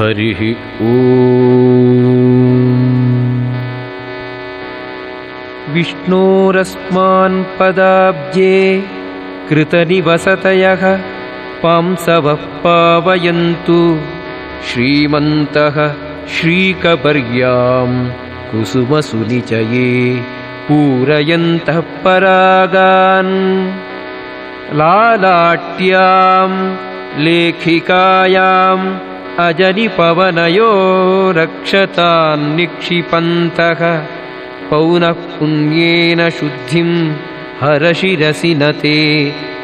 हरिः ओ विष्णोरस्मान् पदाब्जे कृतनिवसतयः पांसवः पावयन्तु। श्रीमन्तः श्रीकपर्याम् कुसुमसुनिचये पूरयन्तः परागान्। लालाट्याम् लेखिकायाम् अजनिपवनयो रक्षतान्निक्षिपन्तः पौनः पुण्येन शुद्धिम् हरशिरसि न ते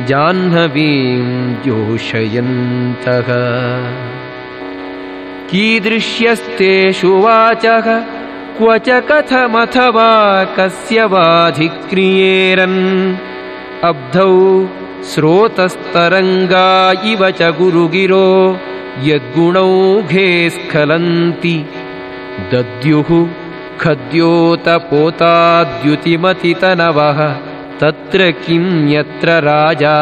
जाह्नवीम् जोषयन्तः कीदृश्यस्तेषु वाचः क्व च कथमथवा कस्य वाधिक्रियेरन्? अब्धौ स्रोतस्तरङ्गा इव च गुरुगिरो यद्गुणौघे स्खलन्ति। दद्युः खद्योतपोताद्युतिमतितनवः। तत्र किं यत्र राजा?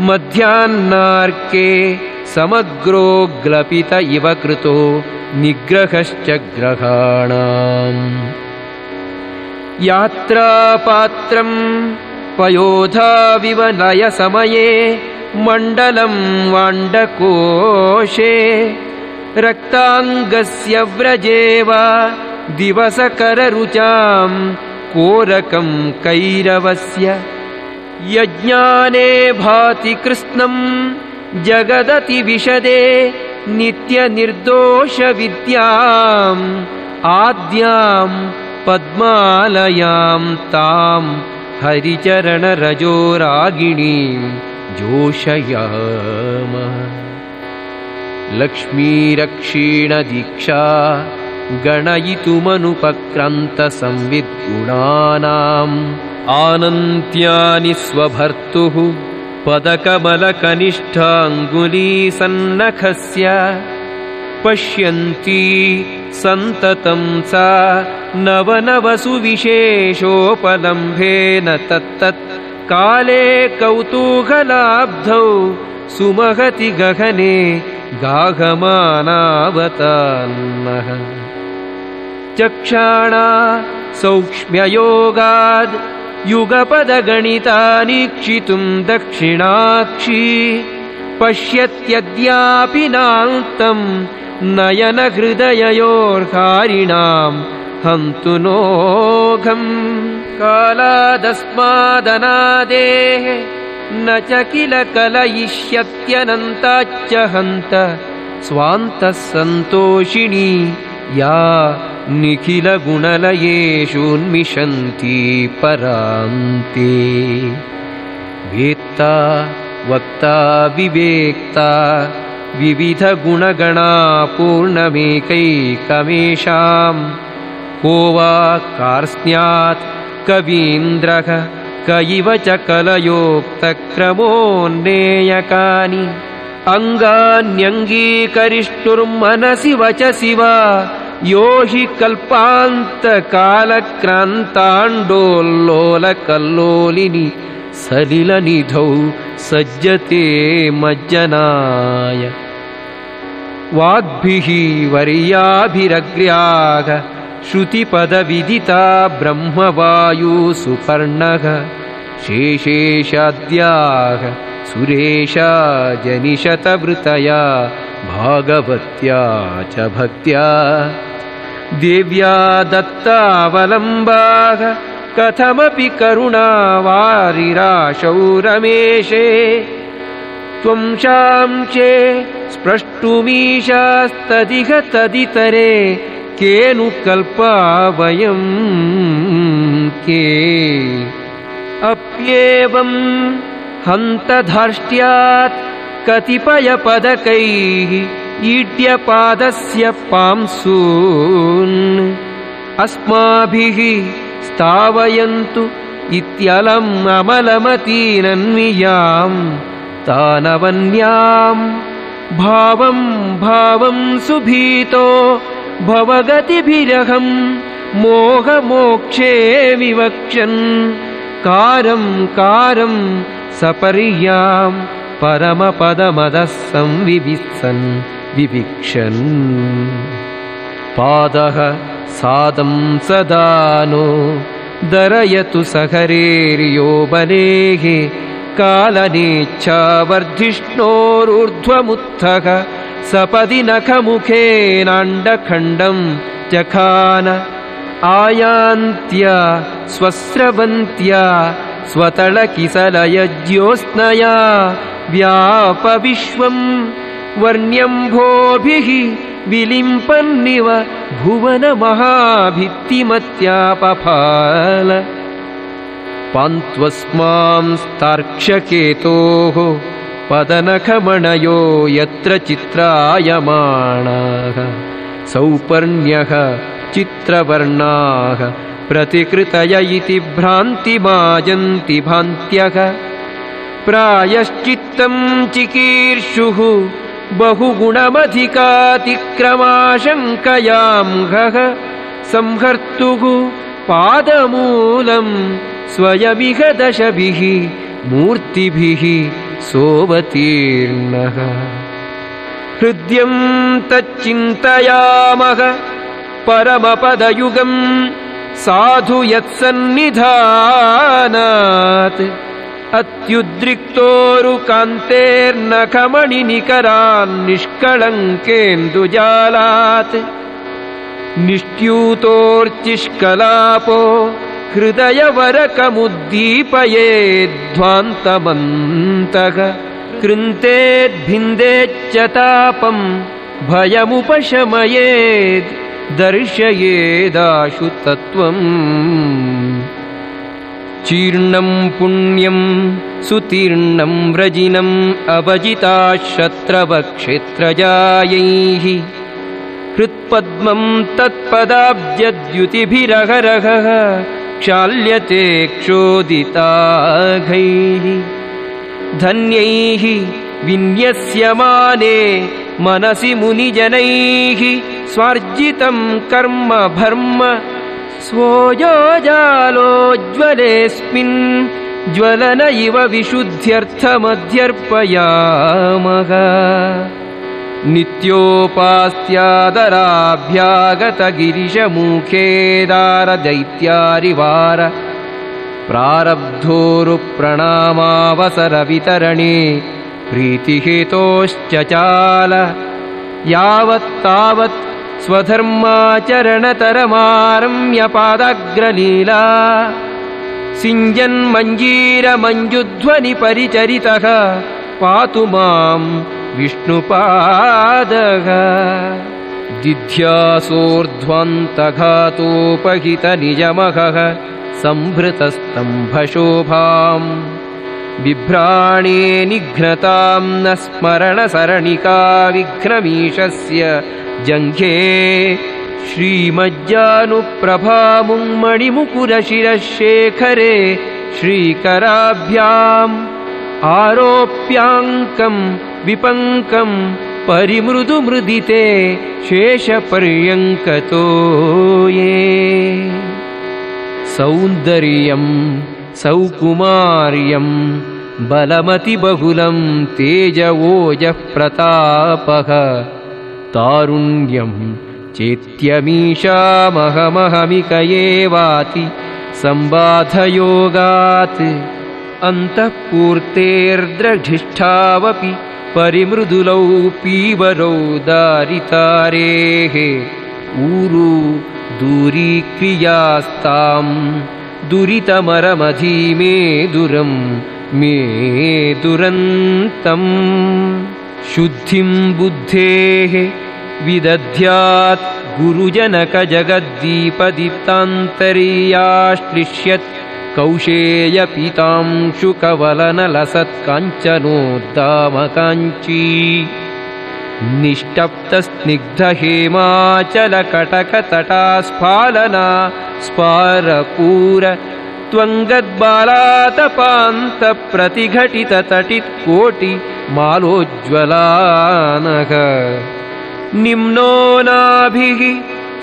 मध्याह्नार्के समग्रोग्लपित इव कृतो निग्रहश्च ग्रहाणाम्। यात्रापात्रम् पयोधाविवलयसमये मण्डलम् वाण्डकोशे रक्ताङ्गस्य व्रजे वा दिवसकररुचाम् कोरकम् कैरवस्य। यज्ञाने भाति कृत्स्नम् जगदतिविशदे नित्यनिर्दोषविद्याम् आद्याम् पद्मालयाम् ताम् हरिचरणरजोरागिणीम् जोषयाम। लक्ष्मीरक्षीणदीक्षा गणयितुमनुपक्रान्तसंविद्गुणानाम्। आनन्त्यानि स्वभर्तुः पदकमलकनिष्ठाङ्गुलीसन्नखस्य। पश्यन्ती सन्ततं सा नवनवसुविशेषोपलम्भेन तत्तत् काले कौतूहलाब्धौ सुमहति गहने गाहमानावतान्नः चक्षाणा सौक्ष्म्ययोगाद् युगपदगणितानीक्षितुम् दक्षिणाक्षी पश्यत्यद्यापि नान्तम् नयनहृदययोर्हारिणाम् हन्तु नोघम् कालादस्मादनादेः न च किल कलयिष्यत्यनन्ताच्च हन्त स्वान्तः सन्तोषिणी या निखिलगुणलयेषून्मिषन्ती परान्ते। वेत्ता वक्ता विवेक्ता विविधगुणगणा पूर्णमेकैकमेषाम् को वा कार्स्न्यात् कवीन्द्रः क इव च कलयोक्तक्रमोन्नेयकानि। अङ्गान्यङ्गीकरिष्टुर्मनसि वचसि वा। यो हि कल्पान्तकालक्रान्ताण्डोल्लोलकल्लोलिनि। सलिलनिधौ सज्जते मज्जनाय। वाग्भिः वर्याभिरग्र्याः श्रुतिपदविदिता ब्रह्मवायुसुपर्णः शेषेशाद्याः सुरेशा जनिशतवृतया भागवत्या च भक्त्या। देव्या दत्तावलम्बाः कथमपि करुणा वारिराशौ रमेशे त्वं शांशे स्प्रष्टुमीशास्तदिह तदितरे केनु कल्पा वयम् के अप्येवम् हन्तधार्ष्ट्यात् कतिपयपदकैः ईड्यपादस्य पांसून् अस्माभिः स्थावयन्तु इत्यलम् अमलमतीनन्वियाम् तानवन्याम् भावम् भावम् सुभीतो भवगतिभिरहम् मोहमोक्षे विवक्षन् कारम् कारम् सपर्याम् परमपदमदः संविवित्सन् विविक्षन्। पादः सादं सदानो दरयतु सहरेर्यो बलेः कालनेच्छावर्धिष्णोरूर्ध्वमुत्थः सपदि नखमुखेनाण्डखण्डम् जखान आयान्त्या स्वस्रवन्त्या स्वतलकिसलयज्योत्स्नया व्यापविश्वम् वर्ण्यम्भोभिः विलिम्पन्निव भुवनमहाभित्तिमत्यापफाल। पान्त्वस्मांस्तार्क्ष्यकेतोः पदनखमणयो यत्र चित्रायमाणाः सौपर्ण्यः चित्रवर्णाः प्रतिकृतय इति भ्रान्तिमाजन्ति भान्त्यः। प्रायश्चित्तम् चिकीर्षुः बहुगुणमधिकातिक्रमाशङ्कयां संहर्तुः पादमूलम् स्वयमिह दशभिः मूर्तिभिः सोऽवतीर्णः। हृद्यम् तच्चिन्तयामः परमपदयुगम् साधु यत्सन्निधानात्। अत्युद्रिक्तोरुकान्तेर्नखमणिनिकरान्निष्कळङ्केन्दुजालात् निष्ट्यूतोर्चिष्कलापो हृदयवरकमुद्दीपयेध्वान्तमन्तः कृन्तेद्भिन्देच्च तापम् भयमुपशमयेद् दर्शयेदाशु तत्त्वम् चीर्णम् पुण्यम् सुतीर्णम् व्रजिनम् अवजिताशत्रवक्षेत्रजायैः हृत्पद्मम् तत्पदाब्जद्युतिभिरहरहः क्षाल्यते क्षोदिताघैः। धन्यैः विन्यस्यमाने मनसि मुनिजनैः स्वार्जितम् कर्म भर्म स्वोजोजालोज्ज्वलेऽस्मिन् ज्वलन इव विशुद्ध्यर्थमध्यर्पयामः नित्योपास्त्यादराभ्यागतगिरिशमुखेदारदैत्यारिवार प्रारब्धोरुप्रणामावसरवितरणे प्रीतिहेतोश्च चाल यावत्तावत् स्वधर्माचरणतरमारम्यपादाग्रलीला सिञ्जन्मञ्जीरमञ्जुध्वनिपरिचरितः पातु माम् विष्णुपादः। दिध्यासोर्ध्वन्तघातोपहितनिजमहः सम्भृतस्तम्भशोभाम् बिभ्राणे निघ्नताम् न स्मरणसरणिका विघ्नमीशस्य जङ्घे। श्रीमज्जानुप्रभामुङ्मणिमुकुरशिरशेखरे श्रीकराभ्याम्। आरोप्याङ्कम् विपङ्कम् परिमृदुमृदिते शेषपर्यङ्कतो ये। सौन्दर्यम् सौकुमार्यम् बलमतिबहुलम् तेजवोजः प्रतापः तारुण्यम् चेत्यमीषामहमहमिक एवाति सम्बाधयोगात् अन्तःपूर्तेर्द्रधिष्ठावपि परिमृदुलौ पीवरौ दारितारेः। ऊरु दूरीक्रियास्ताम् दुरितमरमधीमे दुरम् मे दुरन्तम् शुद्धिम् बुद्धेः विदध्यात् गुरुजनकजगद्दीपदीप्तान्तरीयाश्लिष्यत् कौशेयपीतांशुकवलनलसत्काञ्चनोद्दामकाञ्ची। निष्टप्तस्निग्धहेमाचलकटकतटास्फालना स्फारपूर त्वङ्गद्बालातपान्तप्रतिघटिततटित्कोटि मालोज्ज्वलानः निम्नो नाभिः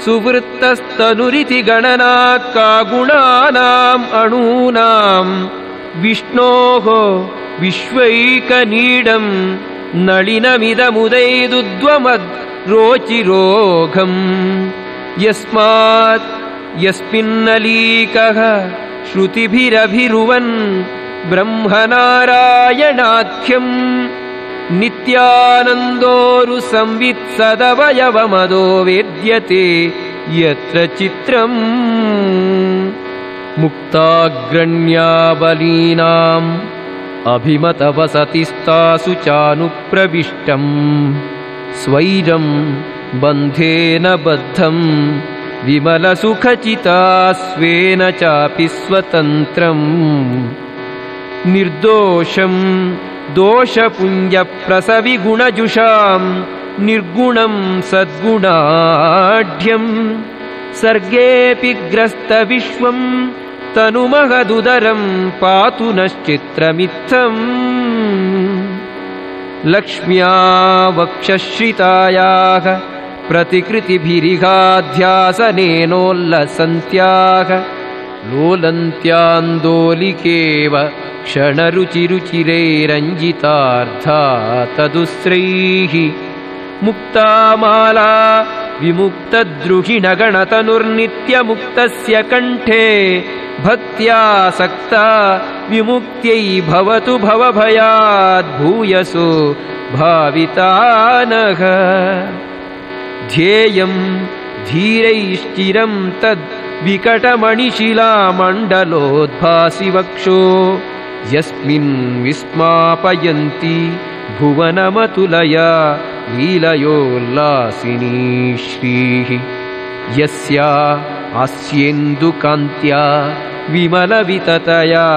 सुवृत्तस्तनुरिति गणना का गुणानाम् अणूनाम् विष्णोः विश्वैकनीडम् नलिनमिदमुदैदुद्वमद्रोचिरोघम् यस्मात् यस्मिन्नलीकः श्रुतिभिरभिरुवन् ब्रह्मनारायणाख्यम् नित्यानन्दोरुसंवित्सदवयवमदो वेद्यते यत्र चित्रम् मुक्ताग्रण्याबलीनाम् अभिमतवसतिस्तासु चानुप्रविष्टम् स्वैरम् बन्धेन बद्धम् विमलसुखचिता स्वेन चापि स्वतन्त्रम् निर्दोषम् दोषपुञ्जप्रसविगुणजुषाम् निर्गुणम् सद्गुणाढ्यम् सर्गेऽपि ग्रस्तविश्वम् तनुमहदुदरम् पातु नश्चित्रमित्थम् लक्ष्म्या वक्षश्रितायाः प्रतिकृतिभिरिहाध्यासनेनोल्लसन्त्याः लोलन्त्यान्दोलिकेव क्षणरुचिरुचिरैरञ्जितार्था तदुस्रैः मुक्तामाला विमुक्तद्रुहिणगणतनुर्नित्यमुक्तस्य कण्ठे भक्त्यासक्ता विमुक्त्यै भवतु भवभयाद्भूयसो भावितानः। ध्येयम् धीरैश्चिरम् तद् विकटमणिशिलामण्डलोद्भासि वक्षो यस्मिन् विस्मापयन्ति भुवनमतुलया लीलयोल्लासिनी श्रीः। यस्या आस्येन्दुकान्त्या विमलविततया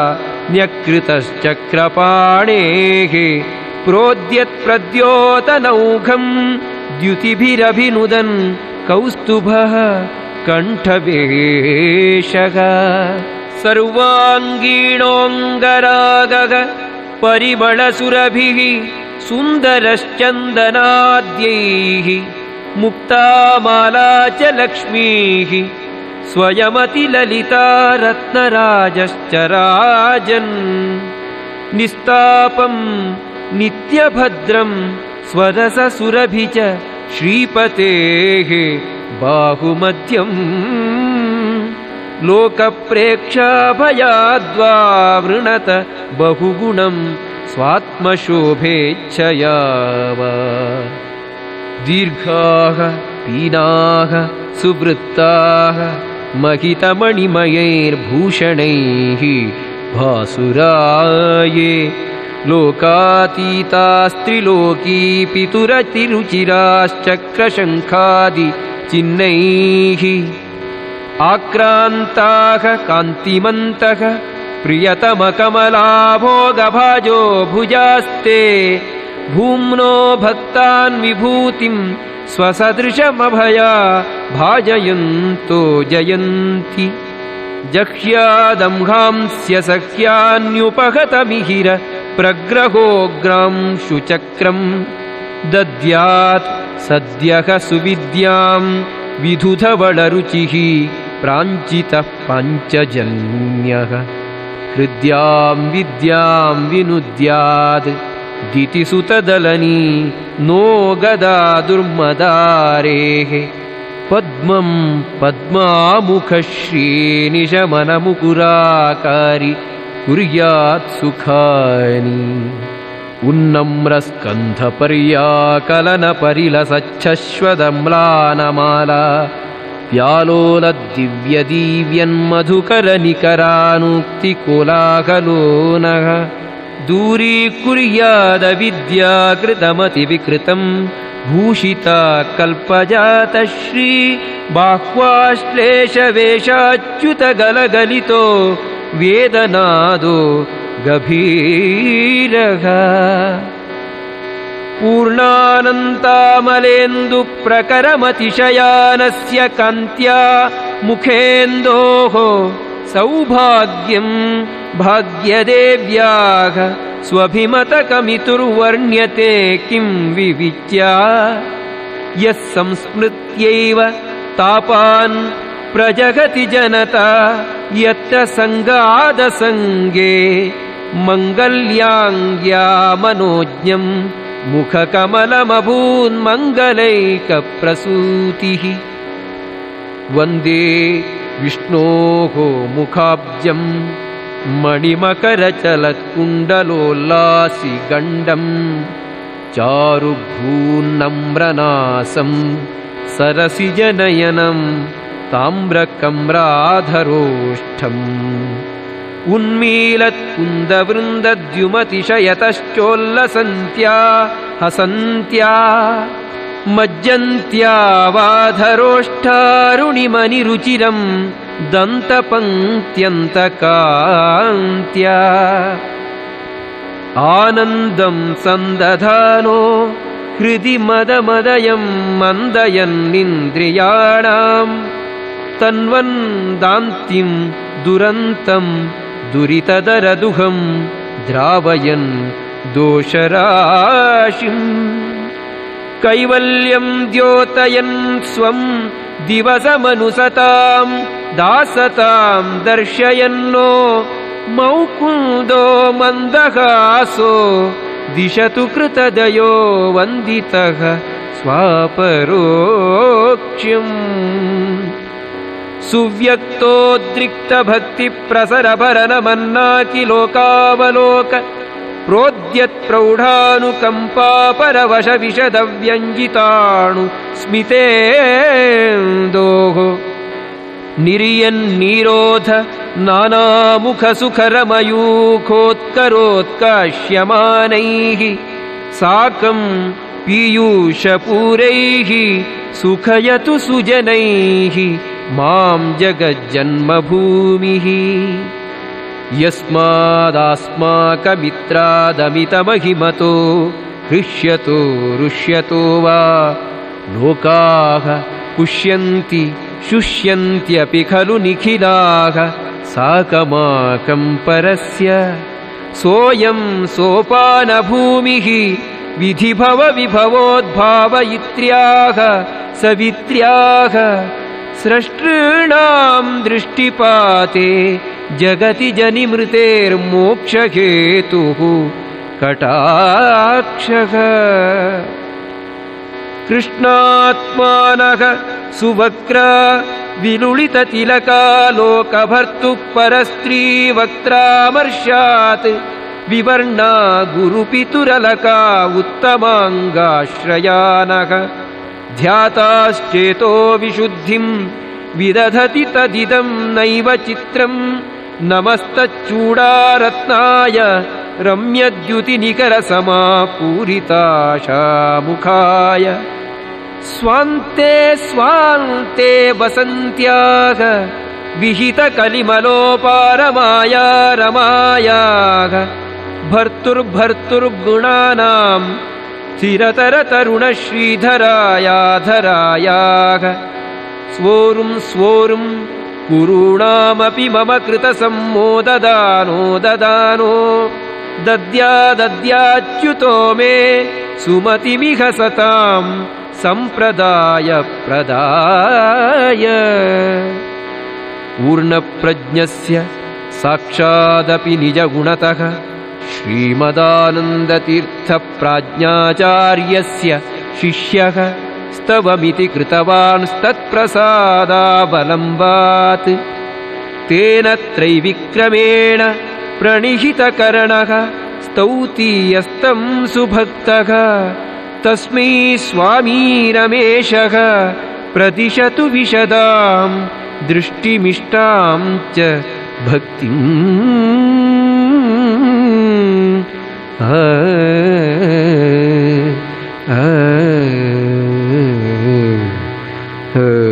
न्यकृतश्चक्रपाणेः प्रोद्यत्प्रद्योतनौघम् द्युतिभिरभिनुदन् कौस्तुभः कण्ठवेशः सर्वाङ्गीणोऽङ्गरागः परिमलसुरभिः सुन्दरश्चन्दनाद्यैः मुक्तामाला च लक्ष्मीः स्वयमतिललिता रत्नराजश्च राजन् निस्तापम् नित्यभद्रम् स्वरससुरभि च श्रीपतेः बाहुमध्यम् लोकप्रेक्षाभयाद्वा वृणत बहुगुणम् स्वात्मशोभेच्छया वा दीर्घाः पीनाः सुवृत्ताः महितमणिमयैर्भूषणैः भासुराये लोकातीतास्त्रिलोकी पितुरतिरुचिराश्चक्रशङ्खादिचिह्नैः आक्रान्ताः कान्तिमन्तः प्रियतमकमलाभोगभाजो भुजास्ते भूम्नो भक्तान् विभूतिम् स्वसदृशमभया भाजयन्तो जयन्ति। जह्यादंहांस्य सख्यान्युपहतमिहिर प्रग्रहोग्रांशुचक्रम् दद्यात् सद्यः सुविद्याम् विधुधवळरुचिः प्राञ्चितः पाञ्चजन्यः। हृद्याम् विद्याम् विनुद्यात्। दितिसुतदलनी नो गदा दुर्मदारेः। पद्मम् पद्मामुखश्रीनिशमनमुकुराकारि कुर्यात् सुखानि। उन्नम्रस्कन्धपर्याकलनपरिलसच्छश्वदम्लानमाला व्यालोलदिव्यदीव्यन्मधुकरनिकरानुक्तिकोलाहलो नः दूरीकुर्यादविद्याकृतमतिविकृतम् भूषिता कल्पजातश्री। बाह्वाश्लेषवेषाच्युतगलगलितो। वेदनादो गभीरः पूर्णानन्तामलेन्दुप्रकरमतिशयानस्य कान्त्या मुखेन्दोः सौभाग्यम् भाग्यदेव्याः स्वभिमतकमितुर्वर्ण्यते किम् विविच्या? यः संस्मृत्यैव तापान् प्रजगति जनता यत्र सङ्गादसङ्गे मङ्गल्याङ्ग्या मनोज्ञम् मुखकमलमभून्मङ्गलैकप्रसूतिः वन्दे विष्णोः मुखाब्जम् मणिमकरचलत्कुण्डलोल्लासि गण्डम् चारुभून्नम्रनासम् सरसिजनयनम् ताम्रकम्राधरोष्ठम् उन्मीलत्कुन्दवृन्दद्युमतिशयतश्चोल्लसन्त्या हसन्त्या मज्जन्त्या वाधरोष्ठारुणिमनिरुचिरम् दन्तपङ्क्त्यन्तकान्त्या। आनन्दम् सन्दधानो हृदि मदमदयम् मन्दयन्निन्द्रियाणाम् तन्वन् दान्तिम् दुरन्तम् दुरितदरदुहम् द्रावयन् दोषराशिम् कैवल्यम् द्योतयन् स्वम् दिवसमनुसताम् दासताम् दर्शयन्नो मौकुन्दो मन्दहासो दिशतु कृतदयो वन्दितः स्वापरोक्ष्यम् सुव्यक्तोद्रिक्तभक्तिप्रसरभरनमन्नाकिलोकावलोक प्रोद्यत्प्रौढानुकम्पापरवशविशदव्यञ्जिताणु स्मितेन्दोः। निर्यन्निरोध नानामुखसुखरमयूखोत्करोत्काश्यमानैः साकम् पीयूषपूरैः सुखयतु सुजनैः माम् जगज्जन्मभूमिः। यस्मादास्माकमित्रादमितमहिमतो हृष्यतो रुष्यतो वा लोकाः पुष्यन्ति शुष्यन्त्यपि खलु निखिलाः साकमाकम् परस्य। सोऽयम् सोपानभूमिः विधिभवविभवोद्भावयित्र्याः सवित्र्याः स्रष्टॄणाम् दृष्टिपाते जगति जनिमृतेर्मोक्षहेतुः कटाक्षः। कृष्णात्मानः सुवक्रा विलुलिततिलकालोकभर्तुः परस्त्रीवक्त्रामर्शात् विवर्णा गुरुपितुरलका उत्तमाङ्गाश्रयानः ध्याताश्चेतो विशुद्धिम् विदधति तदिदम् नैव चित्रम् नमस्तच्चूडारत्नाय रम्यद्युतिनिकरसमापूरिताशामुखाय। स्वान्ते स्वान्ते वसन्त्याः विहितकलिमलोपारमाया रमायाः भर्तुर्भर्तुर्गुणानाम् स्थिरतरतरुणश्रीधरायाधरायाः। स्वोरुम् स्वोरुम् कुरूणामपि मम कृतसम्मोददानो ददानो। दद्या दद्याच्युतो मे सुमतिमिह सताम् सम्प्रदाय प्रदाय पूर्णप्रज्ञस्य साक्षादपि निजगुणतः श्रीमदानन्दतीर्थप्राज्ञाचार्यस्य शिष्यः स्तवमिति कृतवांस्तत्प्रसादावलम्बात् तेन त्रैविक्रमेण प्रणिहितकरणः स्तौतीयस्तम् सुभक्तः। तस्मै स्वामी रमेशः प्रदिशतु विशदाम् दृष्टिमिष्टाम् च भक्तिम् Hey, hey, hey.